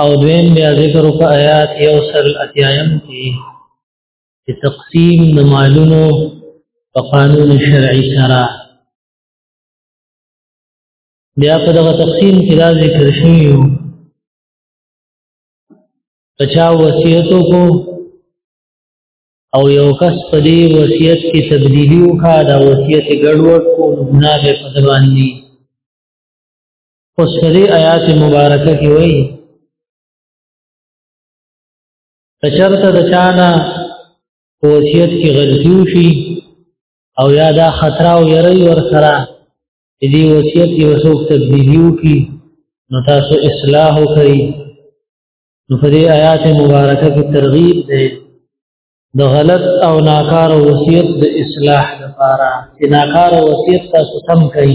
او دویم بیا ذکر په آیات یو سل اتیایم کې چې تقسیم د مالونو په قانون شرعي سره بیا په دغه تقسیم کې دا ذکر شوی یو پچا وصیت کو او یو کس په دې وصیت کې تبدیلی وکړه دا وصیت ګډوډ کو ګناه په دبان دي اوس په دې آیات مبارکه کې وایي چرته د چانا وصیت کې غلطي وشي او یا دا خطر او یری ور سره دې وصیت کې وسوک تبدیلی وکي نو تاسو اصلاح وکړي نو په دې آیات مبارکه کې ترغیب ده د غلط او ناکار وصیت د اصلاح لپاره چې ناکار وصیت تاسو سم کړئ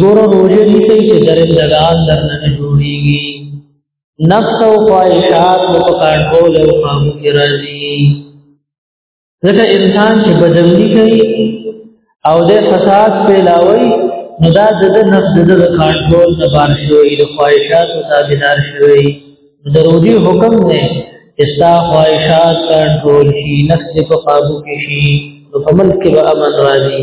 ګورو روزه دي چې درندګان درنه جوړيږي نفس او خواهشات په کنټرول او قابو کې راځي ځکه انسان چې بدلی کوي او د فساد پیلاوي نو دا د نفس د کنټرول نه بار شوی د خواهشات او تابعدار شوی د روزي حکم نه استا خواهشات کنټرول شي نفس په قابو کې شي نو عمل کې به امن راځي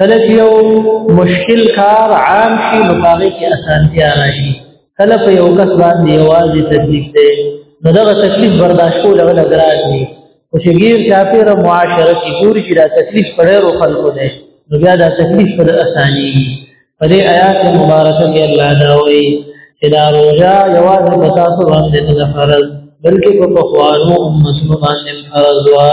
کله چې یو مشکل کار عام شي نو هغه کې اسانتیا راشي کله په یو کس باندې یوازې تکلیف دی نو دغه تکلیف برداشت کول هغه لګران دي او چې غیر کافر معاشره کې ګوري چې دا تکلیف پر ډیرو خلکو دی نو بیا دا تکلیف پر اساني په دې آیات مبارکه کې الله دا وایي چې دا روزه یوازې په تاسو باندې نه فرض بلکې په خوانو امتونو باندې فرض وه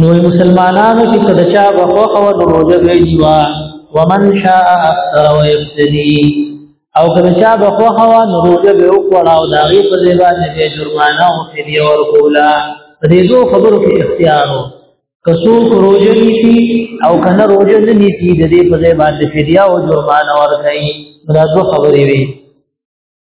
نو مسلمانانو چې کله چا به خو خو د روزه ویلی وا ومن شاء افطر ويفتدي او کله چا به خو خو د روزه به وکړه او دا غي په ځای باندې به جرمانه او فدیه ورکولا په دې دوه خبرو کې اختیار وو کسو روزه نیسی او کنه روزه نه نیسی د دې په ځای باندې فدیه او جرمانه ورکړي دا دوه خبرې وي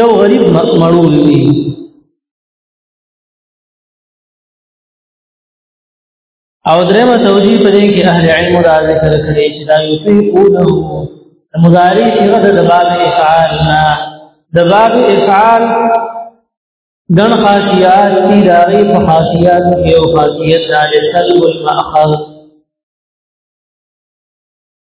یو غریب مړو وی او درېمه توجیه پرې کې اهل علم را ذکر کړي چې دا یو په قوله مضارع صيغه د باب افعال نه د باب افعال ګن خاصیات دي داغي په خاصیات کې او خاصیت د سلب المأخذ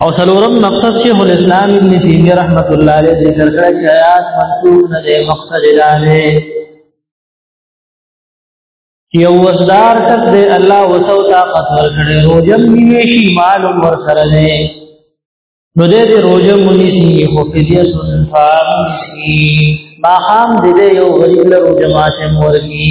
او سلورم مقصد شیخ الاسلام ابن تیمیه رحمت الله علیه ذکر کړی چې آیات منسوخ نه دی مقصد اعلانه یو وزدار کس دے اللہ وسو طاقت ورکڑے روجم نیشی مال عمر سرلے نو دے دے روجم نیسی خو فدیہ سنفار نیسی ما خام دے دے یو غریب لرو جماعت مورگی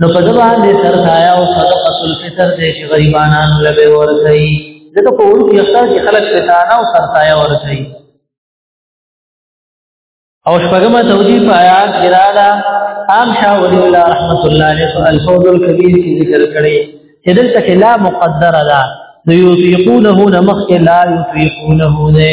نو په دې باندې سرسایا او صدقه الفطر دې چې غریبانان لبه ورکړي ځکه په ور کې اختر کې خلک ستانه او سرسایا ورکړي او شپږمه توجیه په آیات کې رااله عام شاه ولی الله رحمت الله علیه په الفوز الکبیر کې ذکر کړي چې دلته کې لا مقدر ده نو یطيقونه نمخ کې لا یطيقونه ده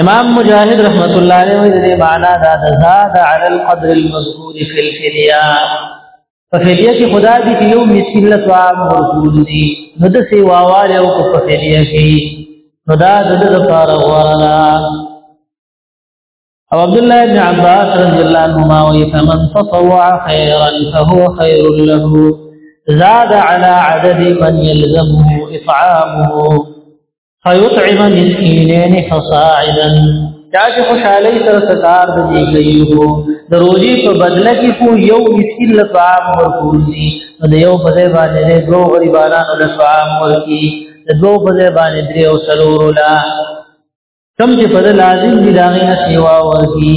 امام مجاهد رحمت الله علیه وی دې معنا دا د زاد علی القدر المذکور فی الفدیه په فدیه کې خدا دې یو مسکین له ثواب ورکول دي نو د سی واواله او په فدیه کې نو دا د دې لپاره ورنا او عبد الله بن عباس رضی الله عنهما وی فمن تطوع خيرا فهو خير له زاد على عدد من يلزمه اطعامه فیطعم مسکینین فصاعدا دا چې خوشحالي سره ستار د دې کوي د روزي په بدله کې کو یو مسکین له طعام ورکول دي د یو په ځای باندې د دوه غریبانو له طعام ورکی د دوه په ځای باندې درې او څلور لا کم چې په لازم دي دا نه سیوا ورکی